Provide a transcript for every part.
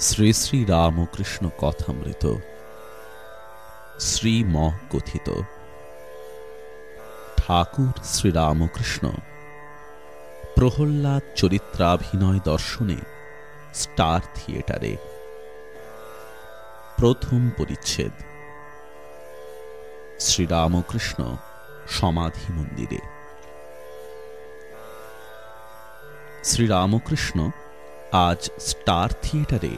শ্রী শ্রী রামকৃষ্ণ কথামৃত। শ্রীম কথিত ঠাকুর শ্রীরামকৃষ্ণ প্রহ্লাদ চরিত্রাভিনয় দর্শনে স্টার থিয়েটারে। প্রথম পরিচ্ছেদ। শ্রীরামকৃষ্ণ সমাধি মন্দিরে। শ্রীরামকৃষ্ণ আজ স্টার থিয়েটারে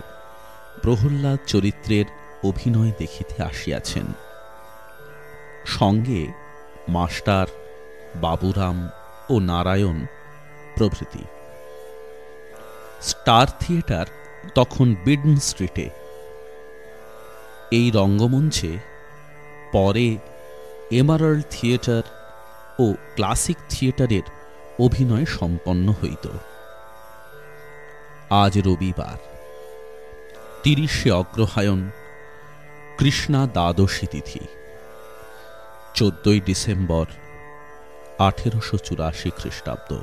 প্রহ্লাদ চরিত্রের অভিনয় দেখিতে আসিয়াছেন। সঙ্গে মাস্টার, বাবুরাম ও নারায়ণ প্রভৃতি। স্টার থিয়েটার তখন বিডন স্ট্রিটে। এই রঙ্গমঞ্চে পরে এমারাল্ড থিয়েটার ও ক্লাসিক থিয়েটারের অভিনয় সম্পন্ন হইত। আজ রবিবার। তিরিশে অগ্রহায়ণ, কৃষ্ণা দ্বাদশী তিথি। চোদ্দই ডিসেম্বর, আঠেরোশো চুরাশি খ্রিস্টাব্দ।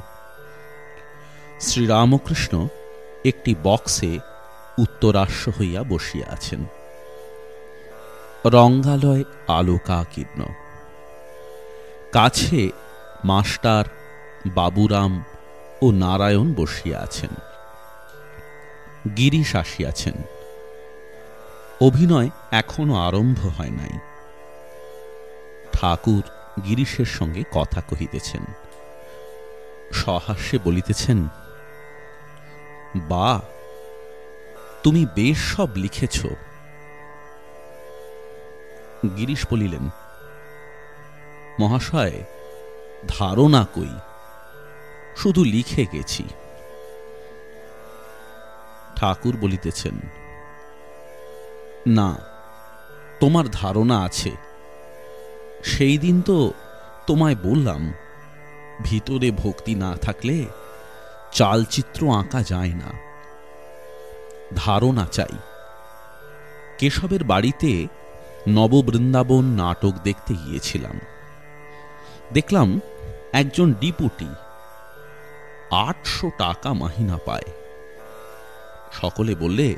শ্রীরামকৃষ্ণ একটি বক্সে উত্তরাশ্ব হইয়া বসিয়া আছেন। রঙ্গালয় আলোকাকীর্ণ। কাছে মাস্টার বাবুরাম ও নারায়ণ বসিয়া আছেন। গিরিশ আসিয়াছেন। অভিনয় এখনও আরম্ভ হয় নাই। ঠাকুর গিরিশের সঙ্গে কথা কহিতেছেন। সহাস্যে বলিতেছেন, বা, তুমি বেশ সব লিখেছ। গিরিশ বলিলেন, মহাশয়, ধারণা কই? শুধু লিখে গেছি। ঠাকুর বলিতেছেন, না, তোমার ধারণা আছে। সেই দিন তো তোমায় বললাম, ভিতরে ভক্তি না থাকলে চালচিত্র আঁকা যায় না। ধারণা চাই। কেশবের বাড়িতে নববৃন্দাবন নাটক দেখতে গিয়েছিলাম। দেখলাম একজন ডিপুটি আটশো টাকা মাহিনা পায়। সকলে বললে,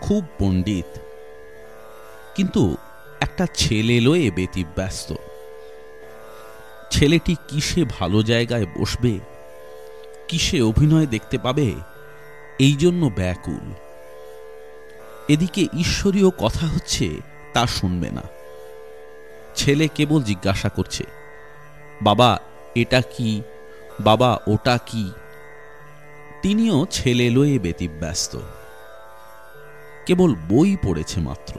খুব পণ্ডিত। কিন্তু একটা ছেলে লয়ে ব্যস্ত ছেলেটি কিসে ভালো জায়গায় বসবে? কিসে অভিনয় দেখতে পাবে? এই জন্য ব্যাকুল। এদিকে ঈশ্বরীয় কথা হচ্ছে, তা শুনবে না। ছেলে কেবল জিজ্ঞাসা করছে, বাবা, এটা কি? বাবা, ওটা কি? তিনিও ছেলে লয়ে ব্যতিব্যস্ত। কেবল বই পড়েছে মাত্র,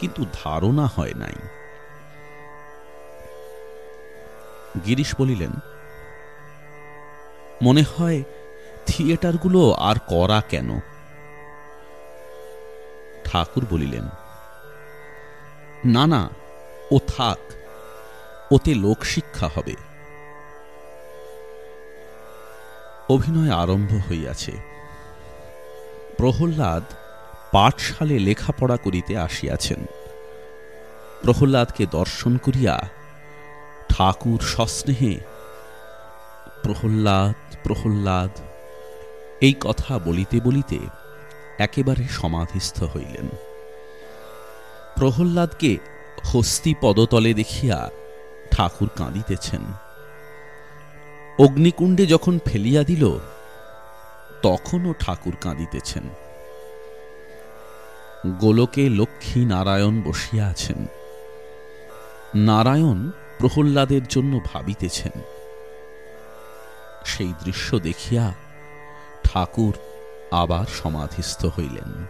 কিন্তু ধারণা হয় নাই। গিরিশ বলিলেন, মনে হয় থিয়েটারগুলো আর করা কেন? ঠাকুর বলিলেন, না না, ও থাক, ওতে লোকশিক্ষা হবে। অভিনয় আরম্ভ হইয়াছে। প্রহ্লাদ পাঠশালে লেখাপড়া করিতে আসিয়াছেন। প্রহ্লাদকে দর্শন করিয়া ঠাকুর সস্নেহে, প্রহ্লাদ প্রহ্লাদ, এই কথা বলিতে বলিতে একেবারে সমাধিস্থ হইলেন। প্রহ্লাদকে হস্তি পদতলে দেখিয়া ঠাকুর কাঁদিতেছেন। অগ্নিকুণ্ডে যখন ফেলিয়া দিল, তখনও ঠাকুর কাঁদিতেছেন। গোলকে লক্ষ্মী নারায়ণ বসিয়া আছেন। নারায়ণ প্রহল্লাদের জন্য ভাবিতেছেন। সেই দৃশ্য দেখিয়া ঠাকুর আবার সমাধিস্থ হইলেন।